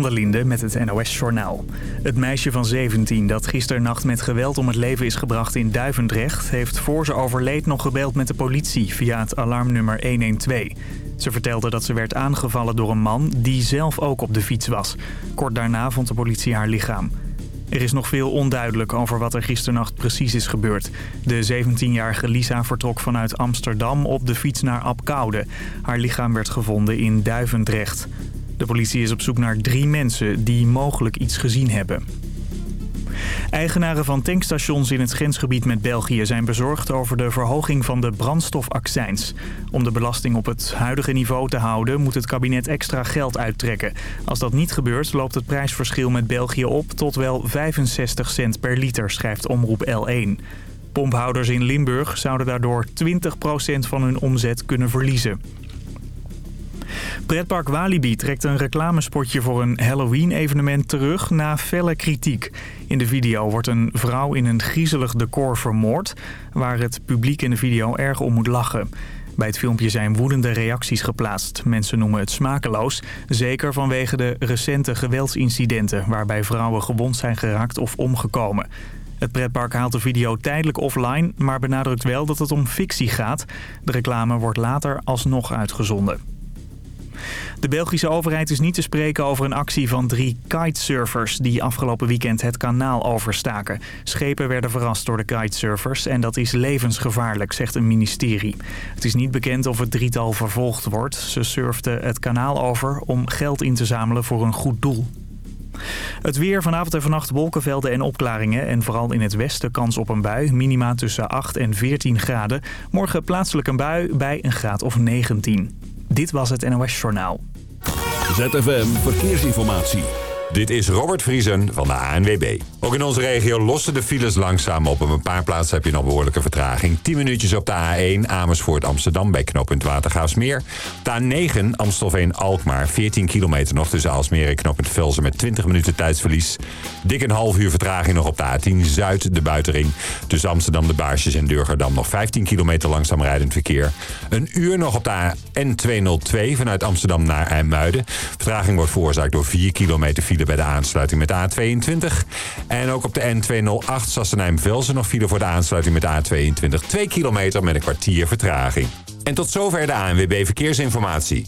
van der Linde met het NOS-journaal. Het meisje van 17 dat gisternacht met geweld om het leven is gebracht in Duivendrecht... heeft voor ze overleed nog gebeld met de politie via het alarmnummer 112. Ze vertelde dat ze werd aangevallen door een man die zelf ook op de fiets was. Kort daarna vond de politie haar lichaam. Er is nog veel onduidelijk over wat er gisternacht precies is gebeurd. De 17-jarige Lisa vertrok vanuit Amsterdam op de fiets naar Apkoude. Haar lichaam werd gevonden in Duivendrecht. De politie is op zoek naar drie mensen die mogelijk iets gezien hebben. Eigenaren van tankstations in het grensgebied met België zijn bezorgd over de verhoging van de brandstofaccijns. Om de belasting op het huidige niveau te houden moet het kabinet extra geld uittrekken. Als dat niet gebeurt loopt het prijsverschil met België op tot wel 65 cent per liter, schrijft Omroep L1. Pomphouders in Limburg zouden daardoor 20% van hun omzet kunnen verliezen. Pretpark Walibi trekt een reclamespotje voor een Halloween-evenement terug na felle kritiek. In de video wordt een vrouw in een griezelig decor vermoord... waar het publiek in de video erg om moet lachen. Bij het filmpje zijn woedende reacties geplaatst. Mensen noemen het smakeloos, zeker vanwege de recente geweldsincidenten... waarbij vrouwen gewond zijn geraakt of omgekomen. Het pretpark haalt de video tijdelijk offline, maar benadrukt wel dat het om fictie gaat. De reclame wordt later alsnog uitgezonden. De Belgische overheid is niet te spreken over een actie van drie kitesurfers... die afgelopen weekend het kanaal overstaken. Schepen werden verrast door de kitesurfers en dat is levensgevaarlijk, zegt een ministerie. Het is niet bekend of het drietal vervolgd wordt. Ze surften het kanaal over om geld in te zamelen voor een goed doel. Het weer vanavond en vannacht wolkenvelden en opklaringen. En vooral in het westen kans op een bui. Minima tussen 8 en 14 graden. Morgen plaatselijk een bui bij een graad of 19. Dit was het NOS Journaal. ZFM Verkeersinformatie. Dit is Robert Vriesen van de ANWB. Ook in onze regio lossen de files langzaam op. Op een paar plaatsen heb je nog behoorlijke vertraging. 10 minuutjes op de A1 Amersfoort Amsterdam bij knooppunt Watergaasmeer. De A9 Amstelveen-Alkmaar. 14 kilometer nog tussen Alsmeer en knooppunt Velsen met 20 minuten tijdsverlies. Dik een half uur vertraging nog op de A10 Zuid de buitenring. Tussen Amsterdam de Baarsjes en Durgerdam nog 15 kilometer langzaam rijdend verkeer. Een uur nog op de N202 vanuit Amsterdam naar IJmuiden. Vertraging wordt veroorzaakt door 4 kilometer file bij de aansluiting met de A22. En ook op de N208 Sassenheim-Velsen nog file voor de aansluiting met de A22. 2 kilometer met een kwartier vertraging. En tot zover de ANWB Verkeersinformatie.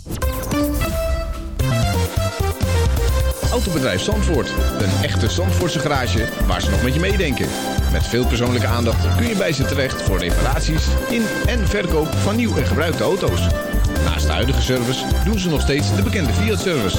Autobedrijf Zandvoort. Een echte Zandvoortse garage waar ze nog met je meedenken. Met veel persoonlijke aandacht kun je bij ze terecht voor reparaties in en verkoop van nieuw en gebruikte auto's. Naast de huidige service doen ze nog steeds de bekende Fiat-service.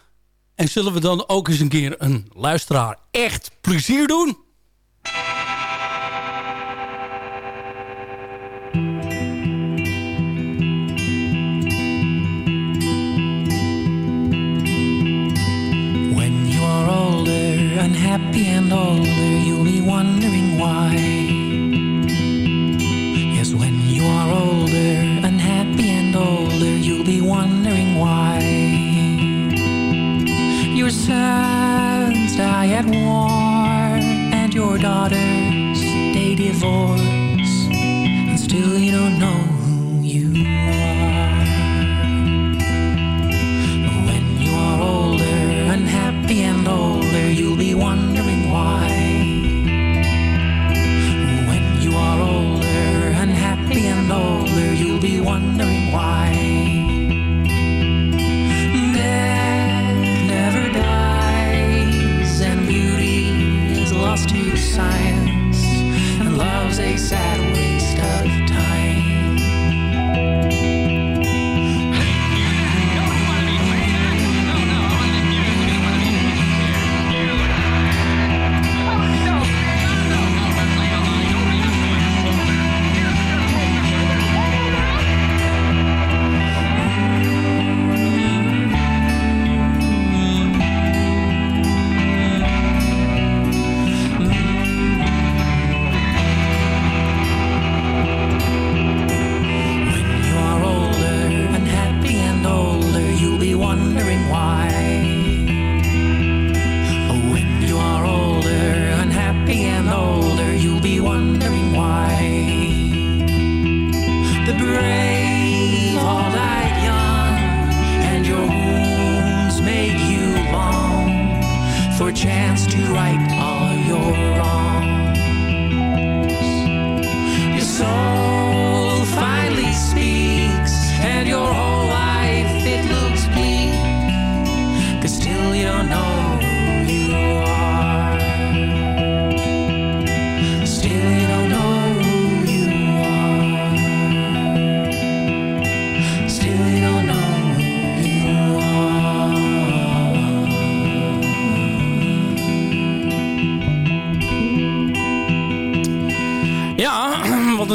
en zullen we dan ook eens een keer een luisteraar echt plezier doen? When you are older, unhappy and older,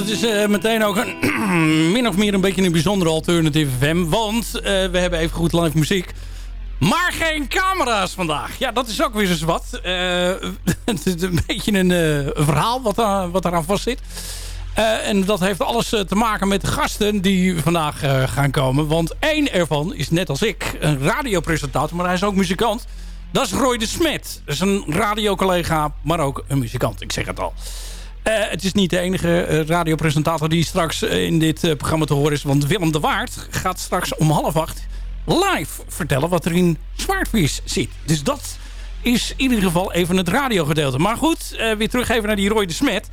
het is eh, meteen ook een, min of meer een beetje een bijzondere alternative FM. Want eh, we hebben even goed live muziek. Maar geen camera's vandaag. Ja, dat is ook weer eens wat. Eh, het is een beetje een, verhaal wat, wat eraan vast zit. En dat heeft alles te maken met de gasten die vandaag gaan komen. Want één ervan is net als ik een radiopresentator, maar hij is ook muzikant. Dat is Roy de Smet. Dat is een radiocollega, maar ook een muzikant. Ik zeg het al. Eh, het is niet de enige eh, radiopresentator die straks eh, in dit programma te horen is. Want Willem de Waard gaat straks om half acht live vertellen wat er in Zwaardvis zit. Dus dat is in ieder geval even het radiogedeelte. Maar goed, weer terug even naar die Roy de Smet.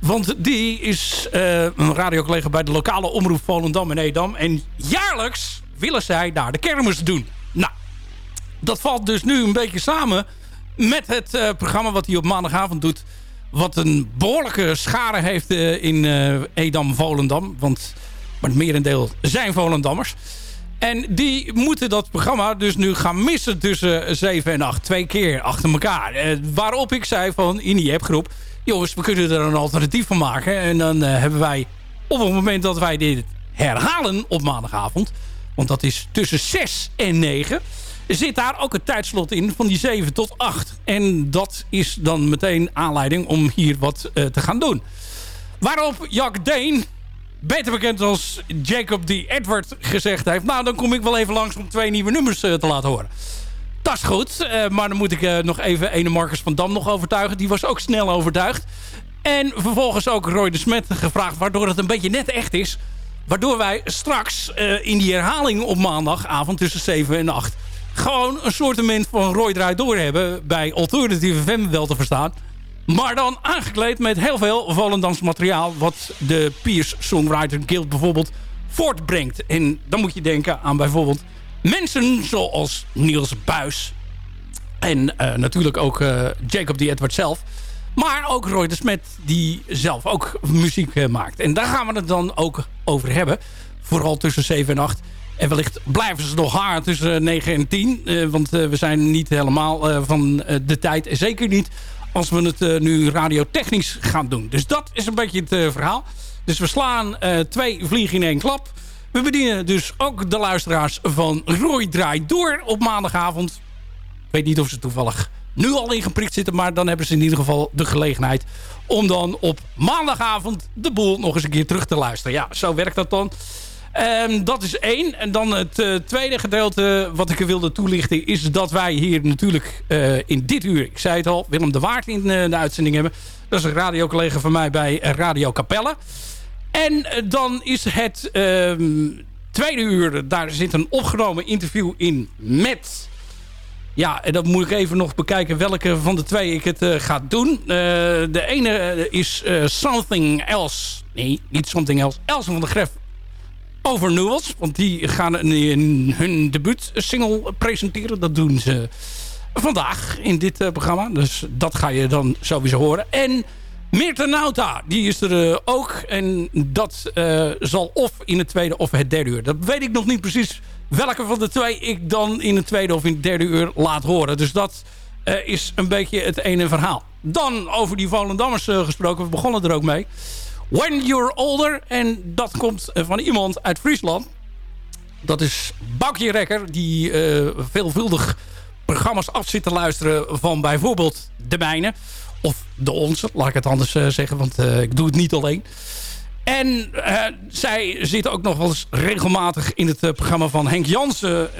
Want die is eh, een radiocollega bij de lokale omroep Volendam en Edam. En jaarlijks willen zij daar de kermis doen. Nou, dat valt dus nu een beetje samen met het programma wat hij op maandagavond doet. Wat een behoorlijke schare heeft eh, in eh, Edam-Volendam. Want maar het merendeel zijn Volendammers. En die moeten dat programma dus nu gaan missen tussen 7 en 8. Twee keer achter elkaar. Eh, waarop ik zei van in die appgroep... jongens, we kunnen er een alternatief van maken. En dan eh, hebben wij op het moment dat wij dit herhalen op maandagavond... want dat is tussen 6 en 9 zit daar ook een tijdslot in van die 7 tot 8. En dat is dan meteen aanleiding om hier wat eh, te gaan doen. Waarop Jack Deen, beter bekend als Jacob D. Edward, gezegd heeft... nou, dan kom ik wel even langs om twee nieuwe nummers eh, te laten horen. Dat is goed, eh, maar dan moet ik nog even ene Marcus van Dam nog overtuigen. Die was ook snel overtuigd. En vervolgens ook Roy de Smet gevraagd, waardoor het een beetje net echt is... Waardoor wij straks in die herhaling op maandagavond tussen 7 en 8... gewoon een soortement van Roy Draai Door hebben... bij Alternative FM wel te verstaan. Maar dan aangekleed met heel veel Volendams materiaal... wat de Piers Songwriter Guild bijvoorbeeld voortbrengt. En dan moet je denken aan bijvoorbeeld mensen zoals Niels Buis... en eh, natuurlijk ook eh, Jacob D. Edward zelf... Maar ook Roy de Smet, die zelf ook muziek eh, maakt. En daar gaan we het dan ook over hebben. Vooral tussen 7 en 8. En wellicht blijven ze nog haar tussen 9 en 10. eh, want eh, we zijn niet helemaal eh, van eh, de tijd. Zeker niet als we het eh, nu radiotechnisch gaan doen. Dus dat is een beetje het eh, verhaal. Dus we slaan eh, twee vliegen in één klap. We bedienen dus ook de luisteraars van Roy Draai Door op maandagavond. Ik weet niet of ze toevallig nu al ingeprikt zitten. Maar dan hebben ze in ieder geval de gelegenheid om dan op maandagavond de boel nog eens een keer terug te luisteren. Ja, zo werkt dat dan. Ehm, dat is één. En dan het eh, tweede gedeelte wat ik wilde toelichten... is dat wij hier natuurlijk eh, in dit uur... ik zei het al, Willem de Waard in eh, de uitzending hebben. Dat is een radiocollega van mij bij Radio Capelle. En dan is het ehm, tweede uur... daar zit een opgenomen interview in met... Ja, en dan moet ik even nog bekijken welke van de twee ik het ga doen. De ene is Something Else. Nee, niet Something Else. Else van de Gref over Newells. Want die gaan een, hun debuutsingle presenteren. Dat doen ze vandaag in dit eh, programma. Dus dat ga je dan sowieso horen. En Meerten Nauta, die is er eh, ook. En dat eh, zal of in het tweede of het derde uur. Dat weet ik nog niet precies welke van de twee ik dan in het tweede of in het derde uur laat horen. Dus dat is een beetje het ene verhaal. Dan over die Volendammers gesproken. We begonnen er ook mee. When You're Older. En dat komt eh, van iemand uit Friesland. Dat is Boukje Rekker. Die eh, veelvuldig programma's af zit te luisteren van bijvoorbeeld de mijne. Of de onze, laat ik het anders eh, zeggen. Want ik doe het niet alleen. En zij zit ook nog wel eens regelmatig in het programma van Henk Jansen.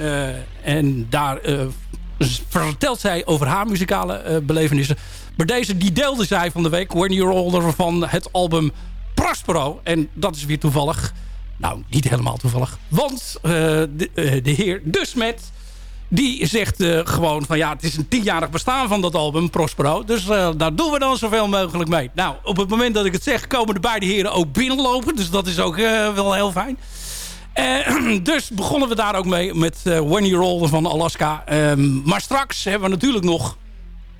en daar vertelt zij over haar muzikale belevenissen. Maar deze die deelde zij van de week, When You're Older, van het album Prospero. En dat is weer toevallig. Nou, niet helemaal toevallig. Want de, uh, de, heer Dusmet, die zegt uh, gewoon van ja, het is een tienjarig bestaan van dat album Prospero. Dus daar doen we dan zoveel mogelijk mee. Nou, op het moment dat ik het zeg, komen de beide heren ook binnenlopen. Dus dat is ook wel heel fijn. dus begonnen we daar ook mee met When You're Older van Alaska. Ehm, maar straks hebben we natuurlijk nog,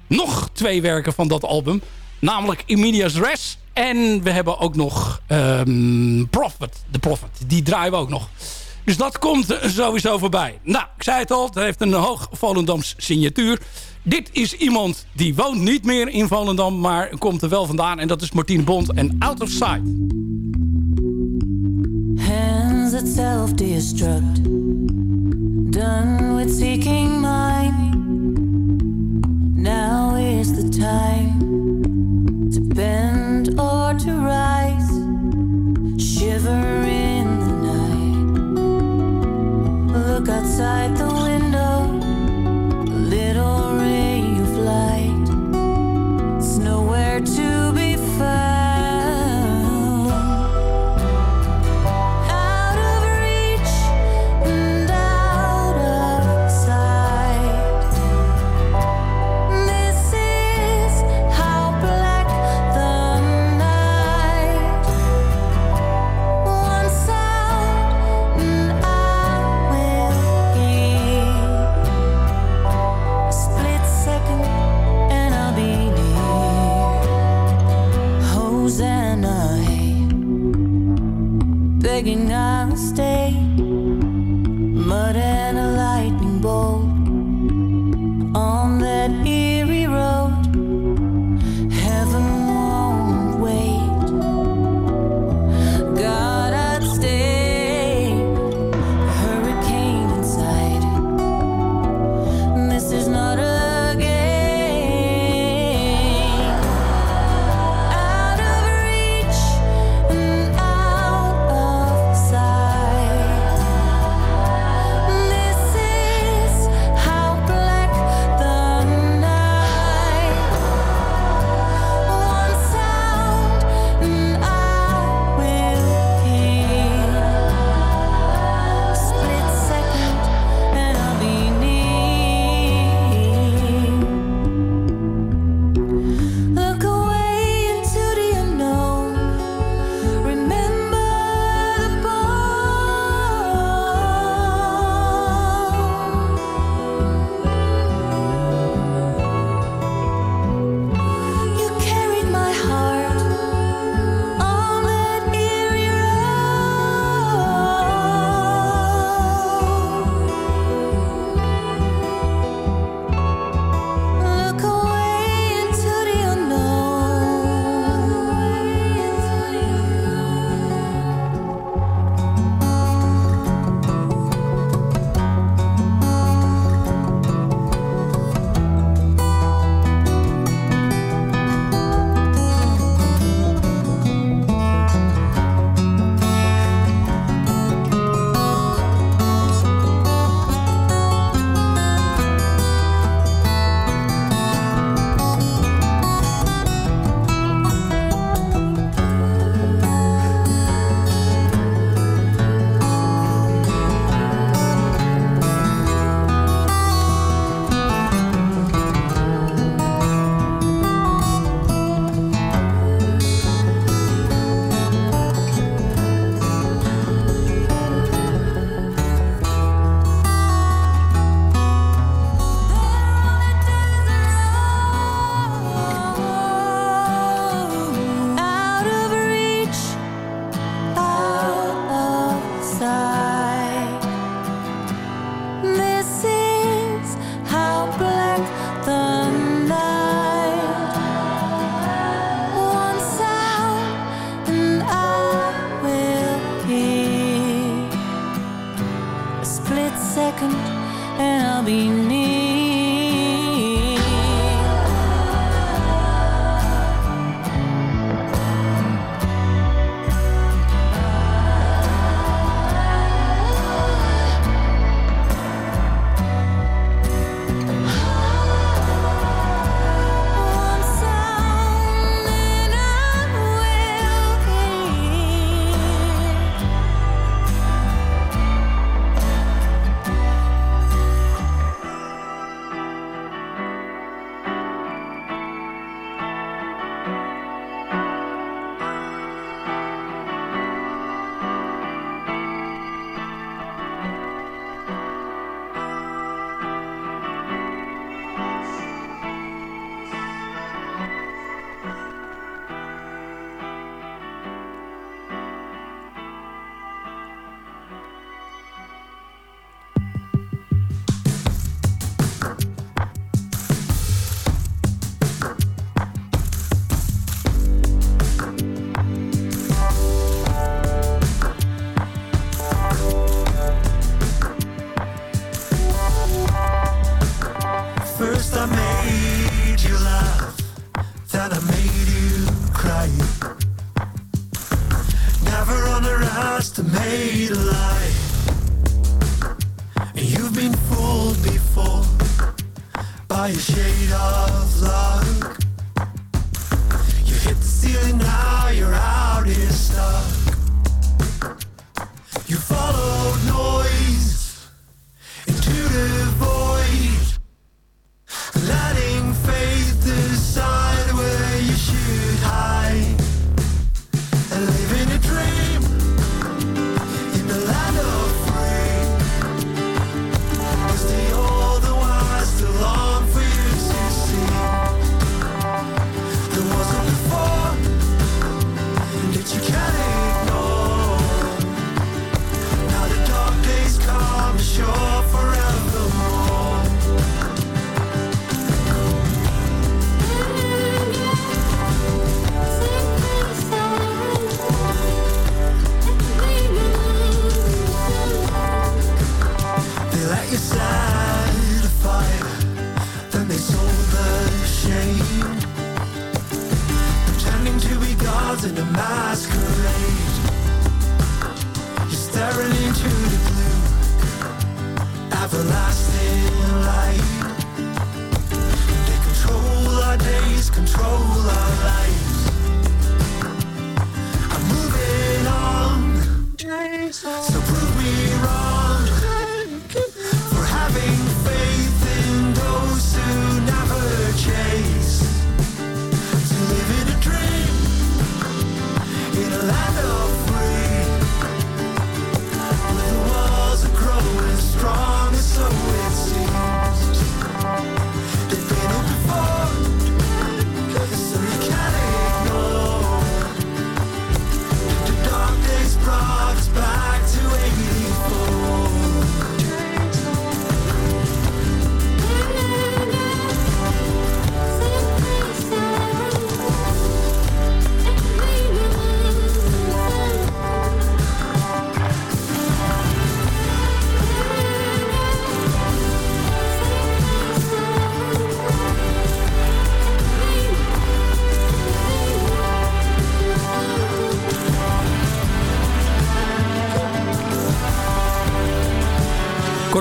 nog twee werken van dat album. Namelijk Emilia's Res en we hebben ook nog um, Prophet, The Prophet. Die draaien we ook nog. Dus dat komt sowieso voorbij. Nou, ik zei het al, het heeft een hoog Volendams signatuur. Dit is iemand die woont niet meer in Volendam, maar komt er wel vandaan. En dat is Martine Bond en Out of Sight. Hands that self-destruct Done with seeking mine Now is the time Shiver in the night. Look outside the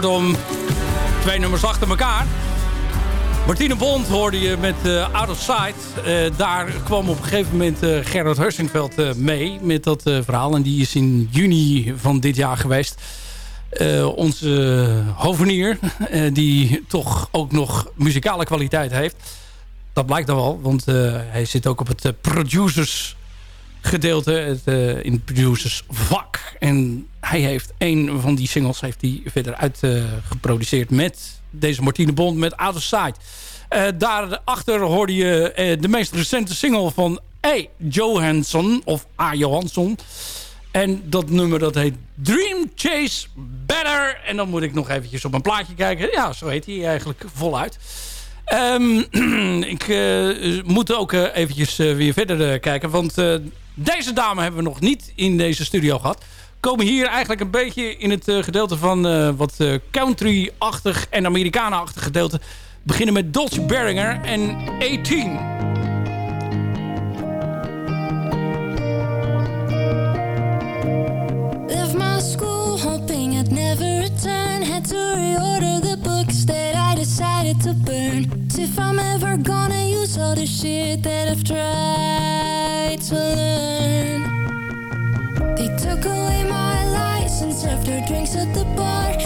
Kortom, twee nummers achter elkaar. Martine Bond hoorde je met eh, Out of Sight. Eh, daar kwam op een gegeven moment uh, Gerard mee met dat verhaal. En die is in juni van dit jaar geweest. onze hovenier, die toch ook nog muzikale kwaliteit heeft. Dat blijkt dan wel, want hij zit ook op het producers gedeelte het, uh, in het producers vak. En hij heeft een van die singles heeft hij verder uitgeproduceerd met deze Martine Bond met Out of Sight. Uh, daarachter hoorde je de meest recente single van A. Johansson of A. Johansson. En dat nummer dat heet Dream Chase Better. En dan moet ik nog eventjes op mijn plaatje kijken. Ja, zo heet hij eigenlijk voluit. Um, ik moet ook eventjes weer verder kijken. Want deze dame hebben we nog niet in deze studio gehad. Komen hier eigenlijk een beetje in het gedeelte van wat country-achtig en Amerikanen-achtig gedeelte. Beginnen met Dolce Beringer en 18. Left my school hoping I'd never. Had to reorder the books decided to burn. If I'm ever gonna use all the shit that I've tried to learn. They took away my license after drinks at the bar.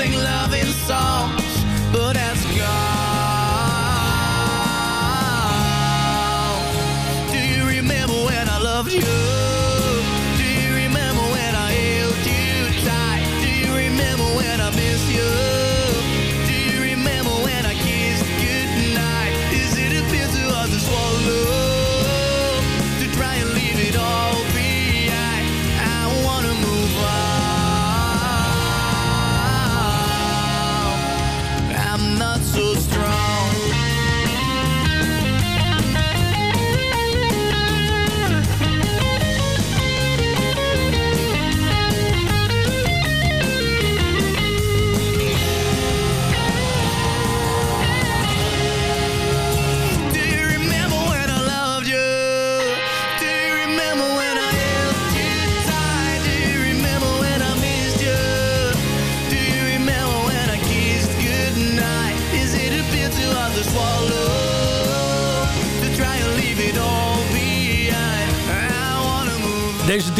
Sing loving songs, but that's gone.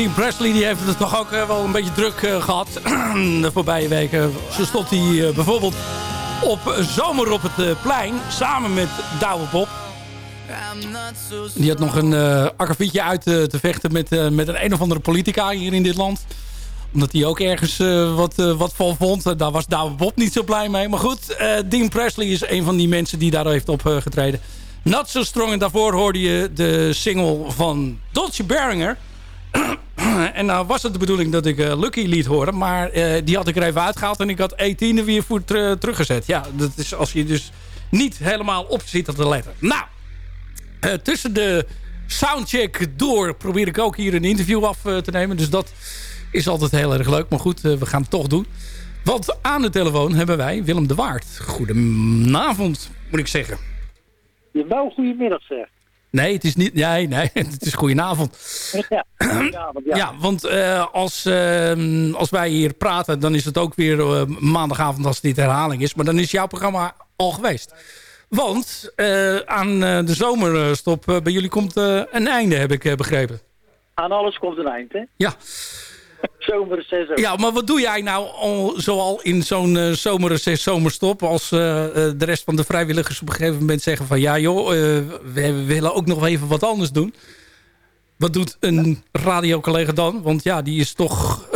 Dean Presley die heeft het toch ook eh, wel een beetje druk eh, gehad de voorbije weken. Zo stond hij eh, bijvoorbeeld op Zomer op het plein samen met Douwe Bob. Die had nog een akkefietje uit te vechten met, met een een of andere politica hier in dit land. Omdat hij ook ergens wat, wat van vond. Daar was Douwe Bob niet zo blij mee. Maar goed, Dean Presley is een van die mensen die daar heeft opgetreden. Not So Strong. En daarvoor hoorde je de single van Dolce Beringer. en nou was het de bedoeling dat ik eh, Lucky liet horen. Maar eh, die had ik er even uitgehaald. En ik had 18 er weer voor ter- teruggezet. Ja, dat is als je dus niet helemaal op zit te letten. Nou, eh, tussen de soundcheck door probeer ik ook hier een interview af te nemen. Dus dat is altijd heel erg leuk. Maar goed, we gaan het toch doen. Want aan de telefoon hebben wij Willem de Waard. Goedenavond, moet ik zeggen. Wou goedemiddag zeg. Nee, het is niet. Nee, nee, het is goedenavond. Ja, ja, want ja. Ja, want eh, als, eh, als wij hier praten, dan is het ook weer eh, maandagavond als dit herhaling is. Maar dan is jouw programma al geweest. Want eh, aan de zomerstop bij jullie komt een einde, heb ik begrepen. Aan alles komt een eind, hè? Ja. Zomerreces ook. Ja, maar wat doe jij nou al, zoal in zo'n uh, zomerreces, zomerstop... als eh, eh, de rest van de vrijwilligers op een gegeven moment zeggen van... ja joh, we, willen ook nog even wat anders doen. Wat doet een radiocollega dan? Want ja, die is toch,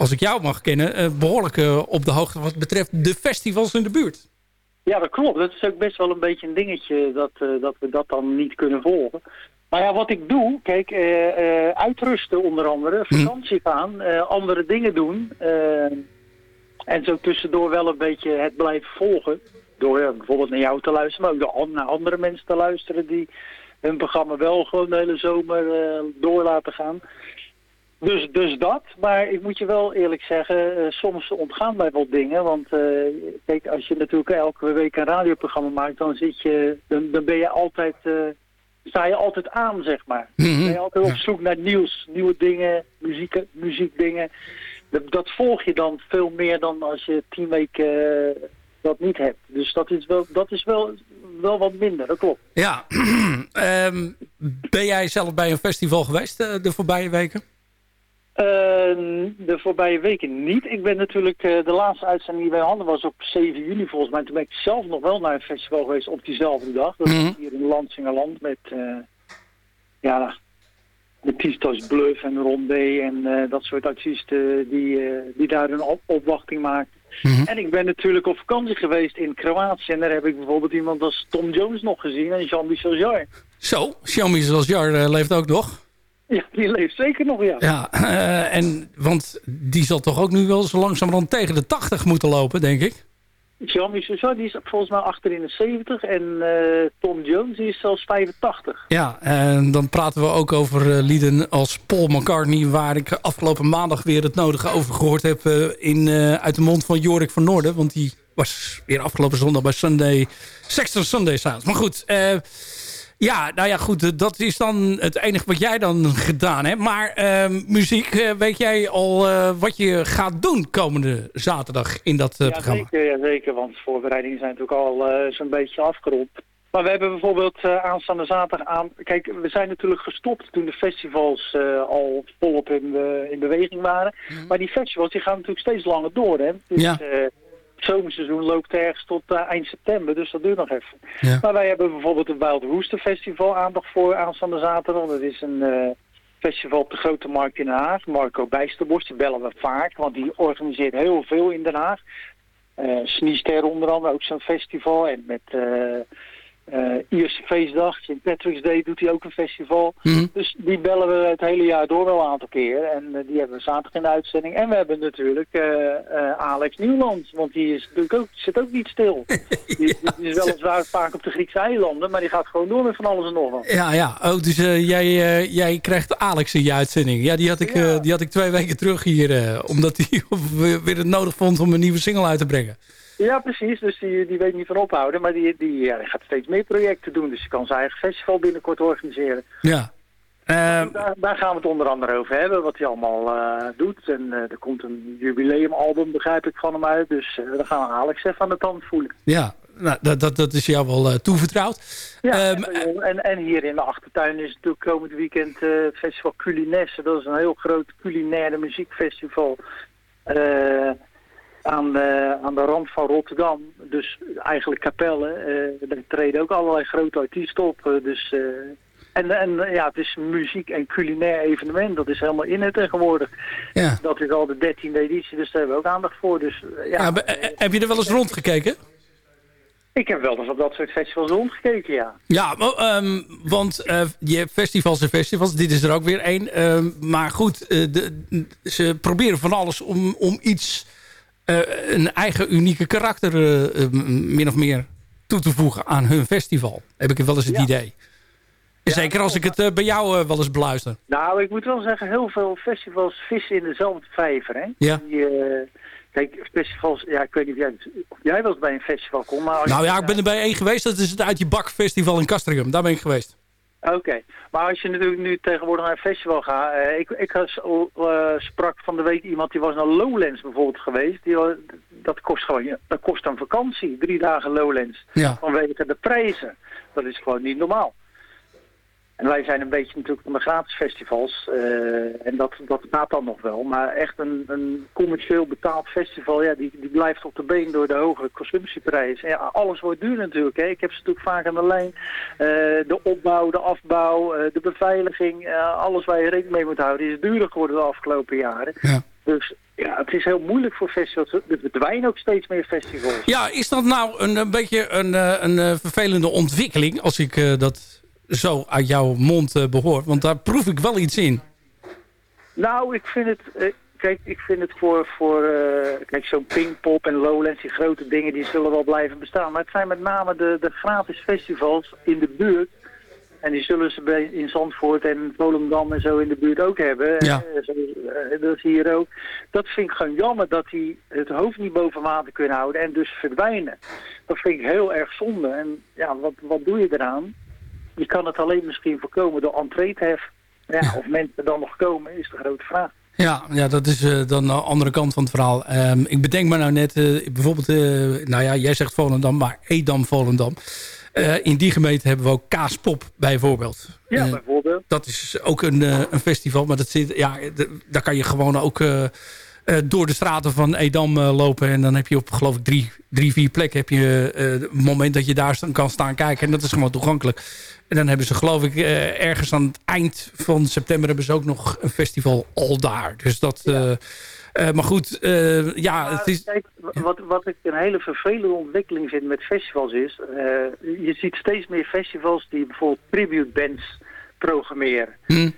als ik jou mag kennen... eh, behoorlijk eh, op de hoogte wat betreft de festivals in de buurt. Ja, dat klopt. Dat is ook best wel een beetje een dingetje dat, dat we dat dan niet kunnen volgen. Maar ja, wat ik doe, kijk, eh, eh, uitrusten onder andere, vakantie gaan, eh, andere dingen doen. en zo tussendoor wel een beetje het blijven volgen. Door bijvoorbeeld naar jou te luisteren, maar ook naar andere mensen te luisteren die hun programma wel gewoon de hele zomer door laten gaan. Dus, dus dat, maar ik moet je wel eerlijk zeggen, soms ontgaan mij wel dingen. Want kijk, als je natuurlijk elke week een radioprogramma maakt, dan zit je, dan, dan ben je altijd, sta je altijd aan, zeg maar. Dan ben je altijd op zoek naar nieuws, nieuwe dingen, muziek, muziekdingen. Dat, dat volg je dan veel meer dan als je tien weken eh, dat niet hebt. Dus dat is wel, dat is wel, wel wat minder, dat klopt. Ja, Ehm, ben jij zelf bij een festival geweest eh, de voorbije weken? Eh, de voorbije weken niet. Ik ben natuurlijk, eh, de laatste uitzending die wij hadden was op 7 juni volgens mij. Toen ben ik zelf nog wel naar een festival geweest op diezelfde dag. Dat Mhm. was hier in Lansingerland met, eh ja, de Tistas Bluff en Rondé en eh, dat soort artiesten die, die daar een op opwachting maakten. Mhm. En ik ben natuurlijk op vakantie geweest in Kroatië en daar heb ik bijvoorbeeld iemand als Tom Jones nog gezien en Jean-Michel Jarre. Zo, Xiaomi zoals Jar eh, leeft ook nog. Ja, die leeft zeker nog, ja. Ja, eh, en, want die zal toch ook nu wel zo langzamerhand tegen de 80 moeten lopen, denk ik. Jean-Michel die is volgens mij achter in de 70 en eh, Tom Jones die is zelfs 85. Ja, en dan praten we ook over eh, lieden als Paul McCartney... waar ik afgelopen maandag weer het nodige over gehoord heb... in, uit de mond van Jorik van Noorden. Want die was weer afgelopen zondag bij Sunday, Sexton Sunday Sounds. Maar goed, eh, ja, nou ja, goed, dat is dan het enige wat jij dan gedaan hebt. Maar eh, muziek, eh, weet jij al eh, wat je gaat doen komende zaterdag in dat eh, ja, programma? zeker, ja, zeker, want de voorbereidingen zijn natuurlijk al zo'n beetje afgerond. Maar we hebben bijvoorbeeld aanstaande zaterdag aan... Kijk, we zijn natuurlijk gestopt toen de festivals al volop in, in beweging waren. Maar die festivals die gaan natuurlijk steeds langer door, hè. Dus, Ja. Het zomerseizoen loopt ergens tot eh, eind september, dus dat duurt nog even. Ja. Maar wij hebben bijvoorbeeld het Wild Rooster Festival aandacht voor aanstaande zaterdag. Dat is een eh, festival op de Grote Markt in Den Haag. Marco Bijsterbos, die bellen we vaak, want die organiseert heel veel in Den Haag. Eh Sniester onder andere, ook zo'n festival. En met eh Ierse feestdag, St. Patrick's Day doet hij ook een festival. Mhm. Dus die bellen we het hele jaar door wel een aantal keer. En eh, die hebben we zaterdag in de uitzending. En we hebben natuurlijk eh, Alex Nieuwland. Want die is natuurlijk ook, zit ook niet stil. die, die is weliswaar vaak op de Griekse eilanden. Maar die gaat gewoon door met van alles en nog wat. Ja, ja. Oh, dus jij, jij krijgt Alex in je uitzending. Ja, die had ik, eh, die had ik twee weken terug hier. omdat hij weer het nodig vond om een nieuwe single uit te brengen. Ja, precies. Dus die, die weet niet van ophouden. Maar die, die, ja, die gaat steeds meer projecten doen. Dus die kan zijn eigen festival binnenkort organiseren. Ja. Eh, Daar, daar gaan we het onder andere over hebben. Wat hij allemaal eh, doet. En eh, er komt een jubileumalbum, begrijp ik, van hem uit. Dus dan gaan we Alex even aan de tand voelen. ja, nou, dat, dat, dat is jou wel toevertrouwd. Ja, Ehm, en, en, hier in de achtertuin is natuurlijk komend weekend het festival Culinesse. Dat is een heel groot culinaire muziekfestival aan, de, aan de rand van Rotterdam. Dus eigenlijk Capelle. eh daar treden ook allerlei grote artiesten op. eh, dus, eh, en, en ja, het is een muziek- en culinair evenement. Dat is helemaal in het tegenwoordig. ja. Dat is al de dertiende editie, dus daar hebben we ook aandacht voor. Dus, eh, ja, eh, heb je er wel eens rondgekeken? ik heb wel eens op dat soort festivals rondgekeken, ja. Ja, maar, ehm, want eh, je hebt festivals en festivals. Dit is er ook weer één. Ehm, maar goed, eh, de, ze proberen van alles om, om iets... eh, een eigen unieke karakter eh, eh, min of meer toe te voegen aan hun festival. Heb ik wel eens het Ja. idee. Zeker als ik het bij jou wel eens beluister. Nou, ik moet wel zeggen, heel veel festivals vissen in dezelfde vijver, hè? Ja. Die, kijk, festivals, ja, ik weet niet of jij, of jij wel eens bij een festival komt, maar... Nou ja, ik ben er bij één geweest. Dat is het Uit Je Bak Festival in Castricum. Daar ben ik geweest. Oké, maar als je natuurlijk nu tegenwoordig naar een festival gaat... eh, ik ik was, eh, sprak van de week iemand die was naar Lowlands bijvoorbeeld geweest. Die, dat kost gewoon, ja, dat kost een vakantie, drie dagen Lowlands. Ja. Vanwege de prijzen. Dat is gewoon niet normaal. En wij zijn een beetje natuurlijk van de gratis festivals. eh, en dat, dat gaat dan nog wel. Maar echt een, een commercieel betaald festival, ja, die, die blijft op de been door de hoge consumptieprijs. En ja, alles wordt duur natuurlijk. Hè. Ik heb ze natuurlijk vaak aan de lijn. Eh, de opbouw, de afbouw, eh, de beveiliging, eh, alles waar je rekening mee moet houden, is duurder geworden de afgelopen jaren. Ja. Dus ja, het is heel moeilijk voor festivals. Er verdwijnen ook steeds meer festivals. Ja, is dat nou een, een beetje een, eh, een eh, vervelende ontwikkeling... als ik eh, dat zo uit jouw mond eh, behoor? Want daar proef ik wel iets in. Nou, ik vind het... eh, kijk, ik vind het voor... voor eh, kijk, zo'n Pinkpop en Lowlands, die grote dingen, die zullen wel blijven bestaan. Maar het zijn met name de, de gratis festivals in de buurt. En die zullen ze bij, in Zandvoort en Volendam en zo in de buurt ook hebben. Ja. Dat is hier ook. Dat vind ik gewoon jammer dat die het hoofd niet boven water kunnen houden en dus verdwijnen. Dat vind ik heel erg zonde. En ja, wat, wat doe je eraan? Je kan het alleen misschien voorkomen door entreethef. Ja, Of mensen dan nog komen, is de grote vraag. Ja, ja dat is eh, dan de andere kant van het verhaal. Ehm, ik bedenk me nou net, eh, bijvoorbeeld, eh, nou ja, jij zegt Volendam, maar Edam Volendam. In die gemeente hebben we ook Kaaspop bijvoorbeeld. Ja, bijvoorbeeld. dat is ook een, een festival. Maar dat zit, ja, daar kan je gewoon ook door de straten van Edam lopen. En dan heb je op geloof ik drie, drie vier plekken... heb je het moment dat je daar kan staan kijken. En dat is gewoon toegankelijk. En dan hebben ze geloof ik eh, ergens aan het eind van september... hebben ze ook nog een festival al daar. Dus dat... eh, eh, maar goed, ja, het is... kijk, wat, wat ik een hele vervelende ontwikkeling vind met festivals is... je ziet steeds meer festivals die bijvoorbeeld tribute bands programmeren. Hm,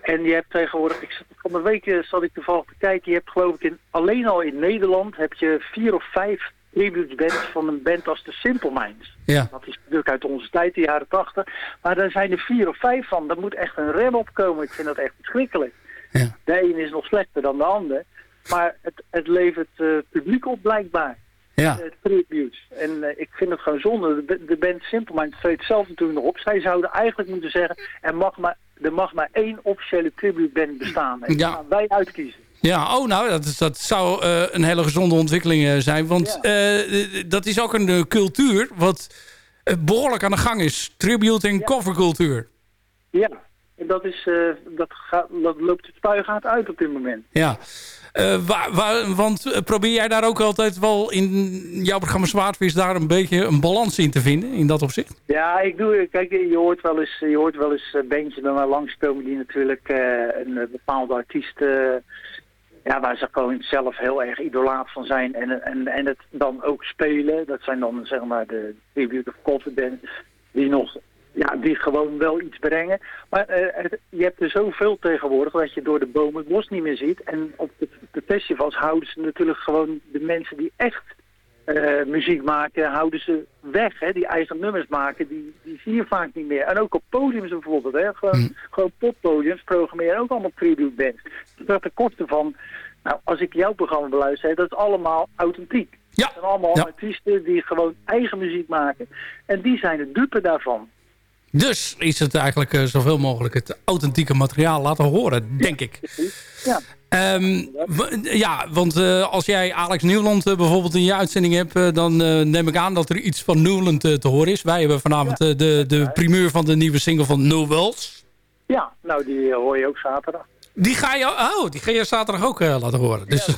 En je hebt tegenwoordig, ik, van de week zat ik toevallig te kijken, je hebt geloof ik in, alleen al in Nederland heb je vier of vijf tribute bands van een band als de Simple Minds. ja. Dat is natuurlijk uit onze tijd, de jaren tachtig. Maar daar zijn er vier of vijf van. Daar moet echt een rem op komen. Ik vind dat echt verschrikkelijk. Ja. De een is nog slechter dan de ander. Maar het, het levert eh, publiek op blijkbaar. Ja. eh, tributes. En eh, ik vind het gewoon zonde. De, de band Simple Minds treedt zelf natuurlijk nog op. Zij zouden eigenlijk moeten zeggen... er mag maar, er mag maar één officiële tribute band bestaan. En die Ja. gaan wij uitkiezen. Ja, oh nou, dat, dat zou eh, een hele gezonde ontwikkeling eh, zijn. Want eh, dat is ook een cultuur wat eh, behoorlijk aan de gang is. Tribute en covercultuur. Ja, en dat, is, dat, gaat, dat loopt het spuigaat uit op dit moment. Ja. Waar, waar- want probeer jij daar ook altijd wel in jouw programma Zwaardvis... daar een beetje een balans in te vinden, in dat opzicht? Ja, ik doe, kijk, je hoort wel eens, je hoort wel eens bandjes bij mij langskomen die natuurlijk een bepaalde artiest, ja, waar ze gewoon zelf heel erg idolaat van zijn en, en, en het dan ook spelen. Dat zijn dan zeg maar de tribute of bands die nog, ja, die gewoon wel iets brengen. Maar eh, het- je hebt er zoveel tegenwoordig dat je door de bomen het bos niet meer ziet. En op de, de festivals houden ze natuurlijk gewoon de mensen die echt eh, muziek maken, houden ze weg. Hè? Die eigen nummers maken, die, die zie je vaak niet meer. En ook op podiums bijvoorbeeld. Hè? Gewoon, gewoon poppodiums programmeren ook allemaal tribute bands. Dat de kosten van, nou, als ik jouw programma beluister, hè, dat is allemaal authentiek. Ja. Het zijn allemaal Ja. artiesten die gewoon eigen muziek maken. En die zijn de dupe daarvan. Dus is het eigenlijk eh, zoveel mogelijk het authentieke materiaal laten horen, denk ik. Ja. W- ja, want eh, als jij Alex Nieuwland eh, bijvoorbeeld in je uitzending hebt... dan neem ik aan dat er iets van Nieuwland te horen is. Wij hebben vanavond de, de primeur van de nieuwe single van No Wells. Ja, nou die hoor je ook zaterdag. Die ga je, oh, die ga je zaterdag ook laten horen. Dus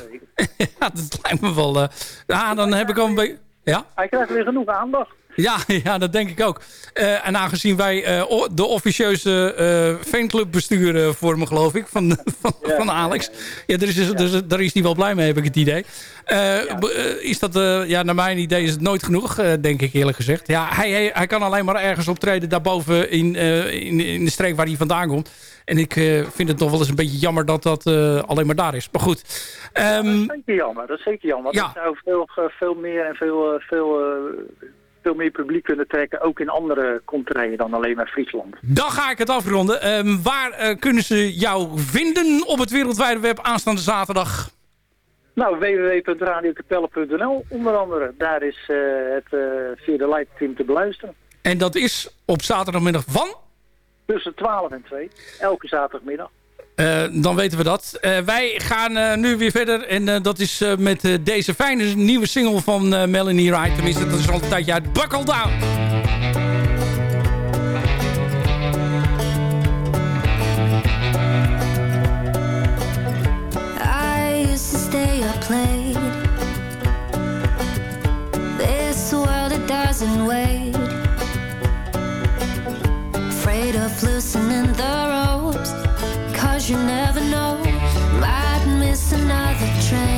ja, dat lijkt me wel... ja, dan heb ik al een beetje... Ja? Hij krijgt weer genoeg aandacht. Ja, ja, dat denk ik ook. Eh, en aangezien wij eh, de officieuze eh fanclubbestuur eh, vormen, geloof ik, van, van, van Alex. Ja, daar, is, dus, daar is hij wel blij mee, heb ik het idee. Is dat, ja, naar mijn idee is het nooit genoeg, denk ik eerlijk gezegd. Ja, hij, hij, hij kan alleen maar ergens optreden daarboven in, in, in de streek waar hij vandaan komt. En ik vind het toch wel eens een beetje jammer dat dat alleen maar daar is. Maar goed. Ehm, Dat is zeker jammer, dat is zeker jammer. Ja. Dat zou veel, veel meer en veel, veel, veel meer publiek kunnen trekken, ook in andere contraien dan alleen maar Friesland. Dan ga ik het afronden. Ehm, waar eh, kunnen ze jou vinden op het wereldwijde web aanstaande zaterdag? Nou, www.radiokapelle.nl onder andere. Daar is eh, het eh, via de livestream te beluisteren. En dat is op zaterdagmiddag van? Tussen 12 en 2, elke zaterdagmiddag. Eh, dan weten we dat. Eh, wij gaan eh, nu weer verder. En dat is met deze fijne nieuwe single van Melanie Wright. Tenminste, dat is al een tijdje uit. Buckle Down. Late. This world, it doesn't wait. Afraid of loosening the ropes. You never know. Might miss another train.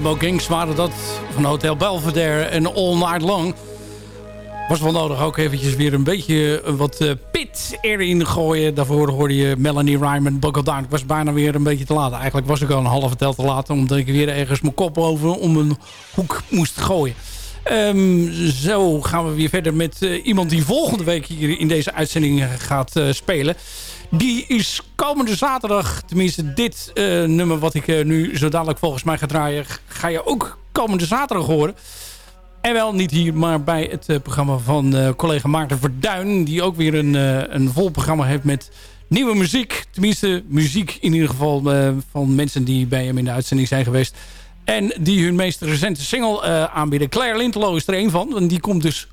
Gumbo Kings waren dat van Hotel Belvedere en All Night Long. Was wel nodig ook eventjes weer een beetje wat uh, pit erin gooien. Daarvoor hoorde je Melanie Ryman, Buckle Down. Ik was bijna weer een beetje te laat. Eigenlijk was ik al een halve tel te laat. Omdat ik weer ergens mijn kop over om een hoek moest gooien. Um, zo gaan we weer verder met uh, iemand die volgende week hier in deze uitzending gaat spelen. Die is komende zaterdag, tenminste dit uh, nummer wat ik uh, nu zo dadelijk volgens mij ga draaien... ga je ook komende zaterdag horen. En wel niet hier, maar bij het uh, programma van collega Maarten Verduin... die ook weer een, een vol programma heeft met nieuwe muziek. Tenminste, muziek in ieder geval van mensen die bij hem in de uitzending zijn geweest. En die hun meest recente single aanbieden. Claire Lintelo is er een van. En die komt dus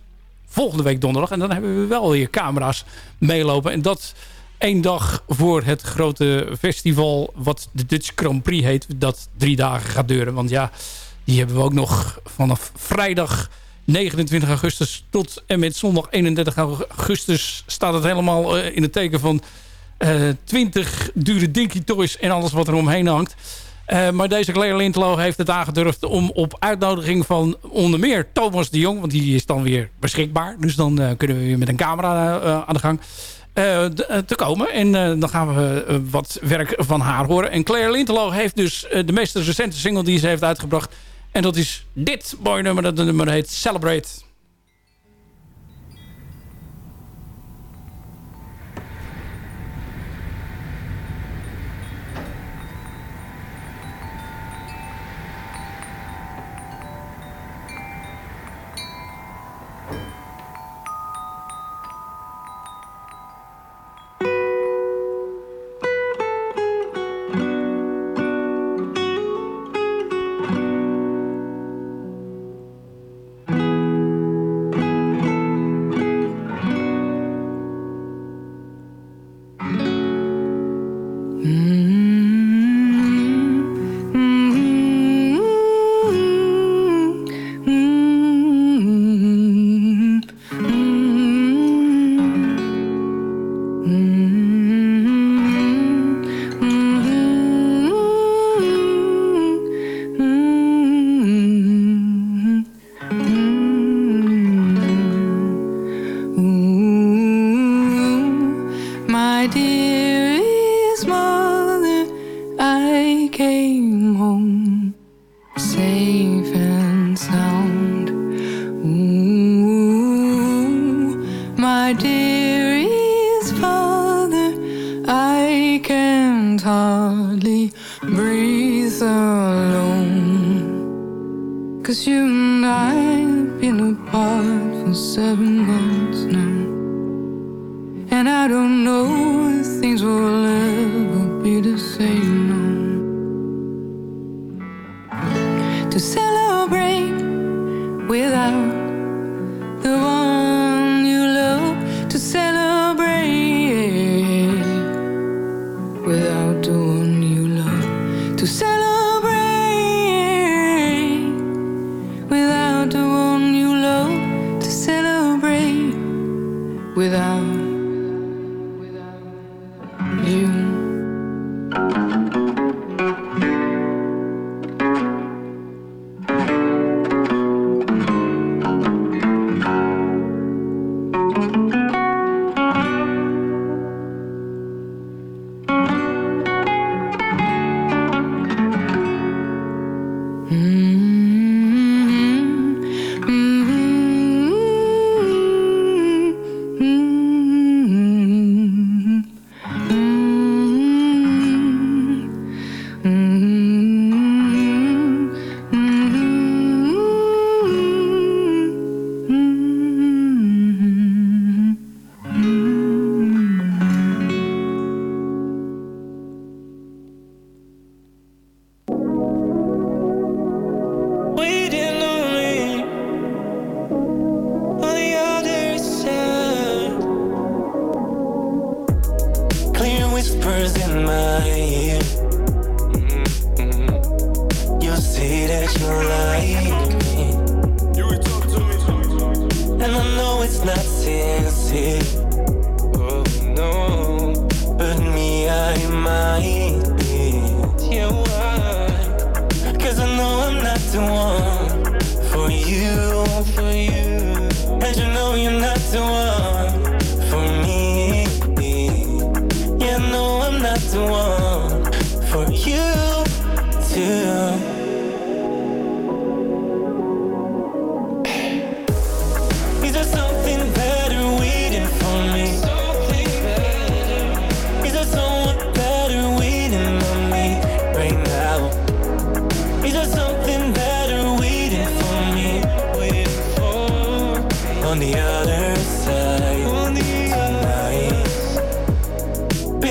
volgende week donderdag. En dan hebben we wel weer camera's meelopen. En dat één dag voor het grote festival... wat de Dutch Grand Prix heet, dat drie dagen gaat duren. Want ja, die hebben we ook nog vanaf vrijdag 29 augustus... tot en met zondag 31 augustus staat het helemaal uh, in het teken van... Uh, 20 dure Dinky Toys en alles wat er omheen hangt. Uh, maar deze Claire Lintelo heeft het aangedurfd om op uitnodiging van onder meer Thomas de Jong... want die is dan weer beschikbaar. Dus dan kunnen we weer met een camera aan de gang. Uh, te komen. En uh, dan gaan we wat werk van haar horen. En Claire Lintelo heeft dus de meest recente single die ze heeft uitgebracht. En dat is dit mooie nummer. Dat nummer heet Celebrate.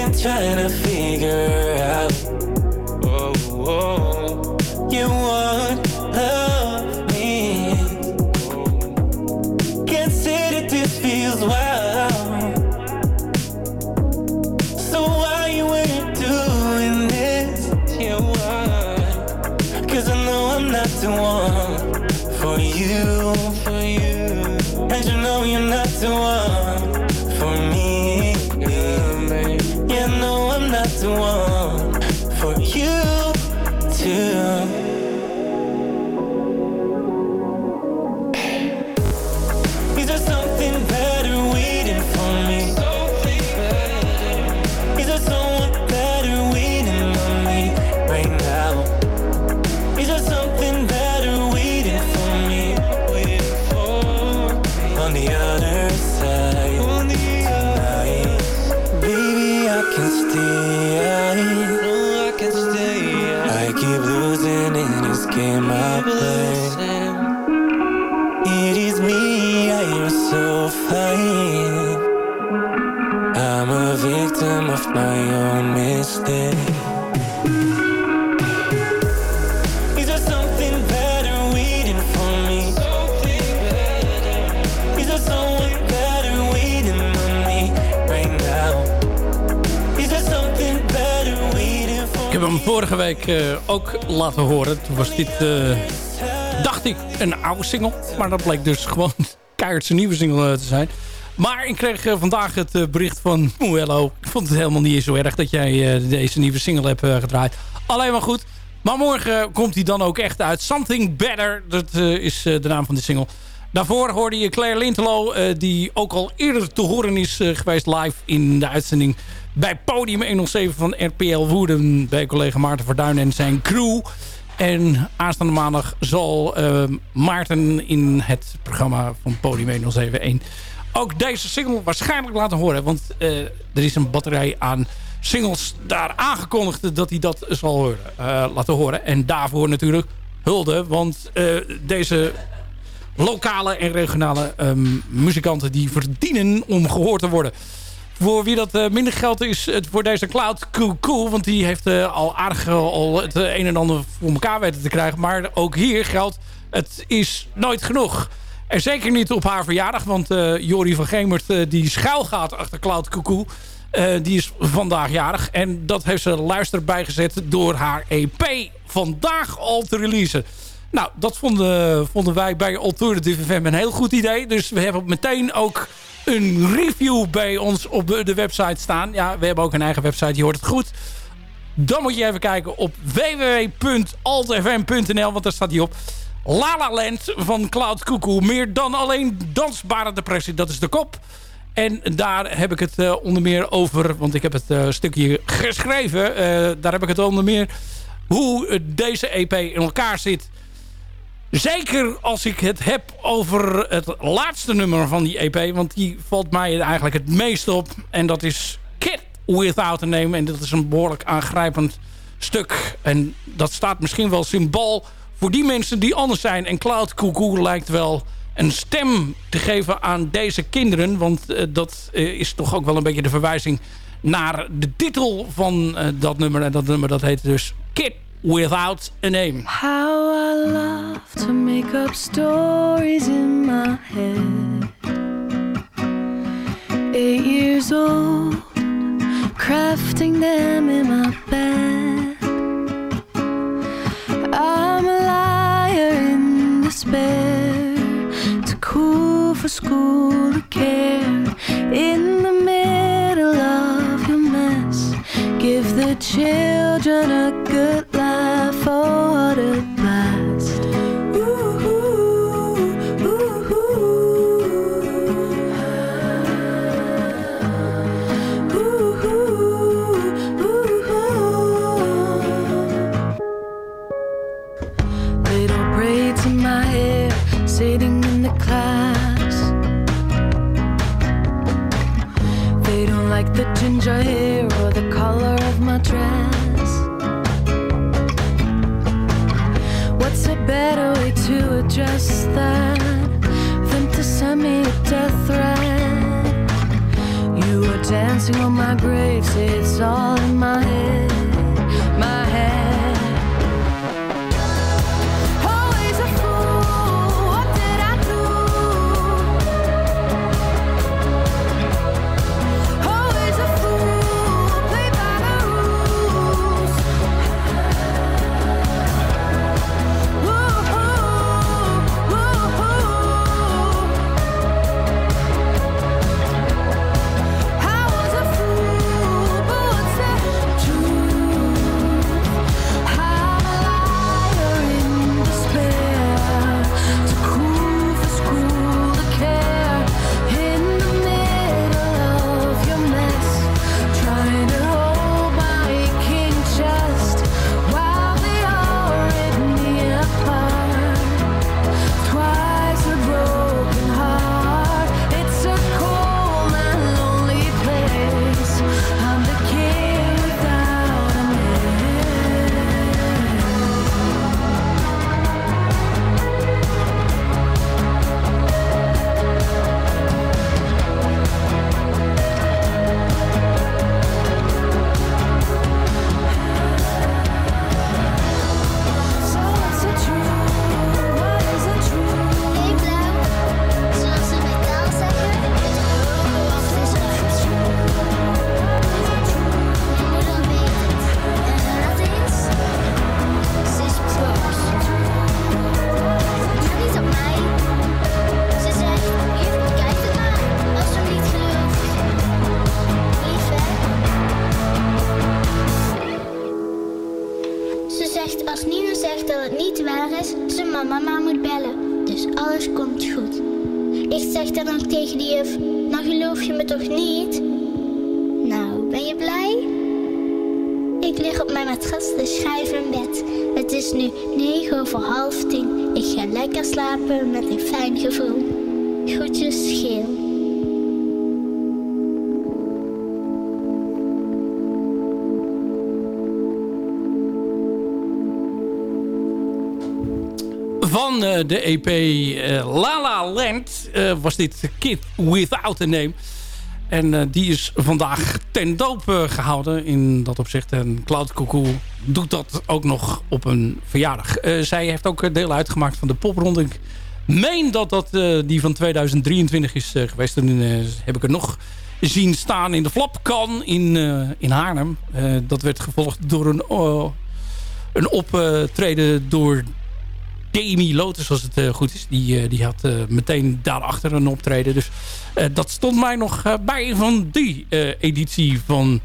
Been trying to figure out. Oh, oh, you want love me? Can't say that this feels wild. So why you ain't doing this? Yeah, why? Cause I know I'm not the one for you, for you. And you know you're not the one the one week eh, ook laten horen. Toen was dit, eh, dacht ik, een oude single. Maar dat bleek dus gewoon keihard zijn nieuwe single eh, te zijn. Maar ik kreeg vandaag het bericht van Moello. Ik vond het helemaal niet zo erg dat jij deze nieuwe single hebt gedraaid. Alleen maar goed. Maar morgen komt hij dan ook echt uit. Something Better, dat is de naam van de single. Daarvoor hoorde je Claire Lintelo, eh, die ook al eerder te horen is eh, geweest live in de uitzending bij Podium 107 van RPL Woerden bij collega Maarten Verduin en zijn crew. En aanstaande maandag zal eh, Maarten in het programma van Podium 1071 ook deze single waarschijnlijk laten horen. Want er is een batterij aan singles daar aangekondigd dat hij dat zal horen, laten horen. En daarvoor natuurlijk hulde, want deze lokale en regionale ehm, muzikanten die verdienen om gehoord te worden. Voor wie dat eh, minder geld is het voor deze Cloud Cool. Want die heeft eh, al aardig al het eh, een en ander voor elkaar weten te krijgen. Maar ook hier geldt, het is nooit genoeg. En zeker niet op haar verjaardag. Want Jori van Gemert die schuil gaat achter Cloud Cuckoo. die is vandaag jarig. En dat heeft ze luister bijgezet door haar EP vandaag al te releasen. Nou, dat vonden, wij bij Alternative FM een heel goed idee. Dus we hebben meteen ook een review bij ons op de website staan. Ja, we hebben ook een eigen website, je hoort het goed. Dan moet je even kijken op www.altfm.nl, want daar staat hij op. La La Land van Cloud Cuckoo. Meer dan alleen dansbare depressie, dat is de kop. En daar heb ik het eh, onder meer over, want ik heb het eh, stukje geschreven. eh, daar heb ik het onder meer hoe deze EP in elkaar zit. Zeker als ik het heb over het laatste nummer van die EP. Want die valt mij eigenlijk het meest op. En dat is Kid Without a Name. En dat is een behoorlijk aangrijpend stuk. En dat staat misschien wel symbool voor die mensen die anders zijn. En Cloud Cuckoo lijkt wel een stem te geven aan deze kinderen. Want eh, dat eh, is toch ook wel een beetje de verwijzing naar de titel van eh, dat nummer. En dat nummer dat heet dus Kid Without a Name. How I love to make up stories in my head. Eight years old, crafting them in my bed. I'm a liar in despair, too cool for school to care. In the middle of your mess, give the children a good laugh. Oh, on my grave, say it's all in de EP eh, La La Land eh, was dit Kid Without a Name. En eh, die is vandaag ten doop eh, gehouden in dat opzicht. En Cloud Cuckoo doet dat ook nog op een verjaardag. Zij heeft ook deel uitgemaakt van de popronde. Ik meen dat dat die van 2023 is geweest. Toen heb ik er nog zien staan in de Flapkan in, in Haarlem. Dat werd gevolgd door een, een optreden door Demi Lotus, als het eh, goed is. Die, eh, die had eh, meteen daarachter een optreden. Dus dat stond mij nog bij van die editie van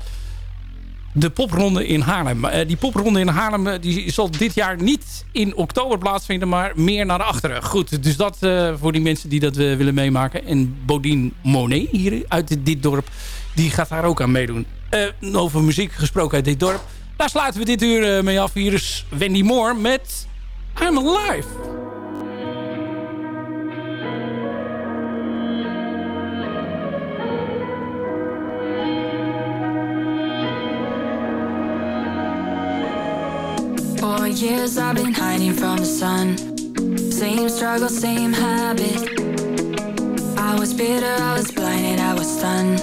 de popronde in Haarlem. Die popronde in Haarlem die zal dit jaar niet in oktober plaatsvinden, maar meer naar achteren. Goed, dus dat voor die mensen die dat willen meemaken. En Bodine Monet hier uit dit, dit dorp, die gaat daar ook aan meedoen. Over muziek gesproken uit dit dorp. Daar sluiten we dit uur mee af. Hier is Wendy Moore met I'm Alive. For years I've been hiding from the sun. Same struggle, same habit. I was bitter, I was blinded, I was stunned.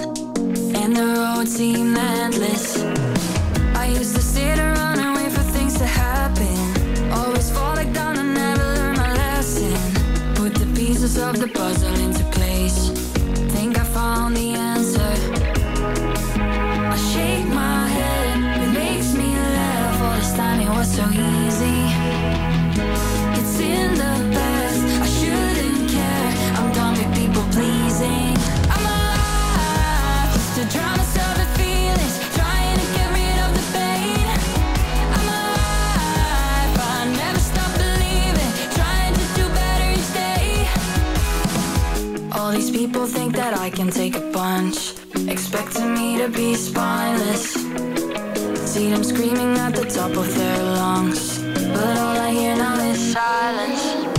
And the road seemed endless. Of the puzzle into place. These people think that I can take a punch, expecting me to be spineless. See them screaming at the top of their lungs, but all I hear now is silence.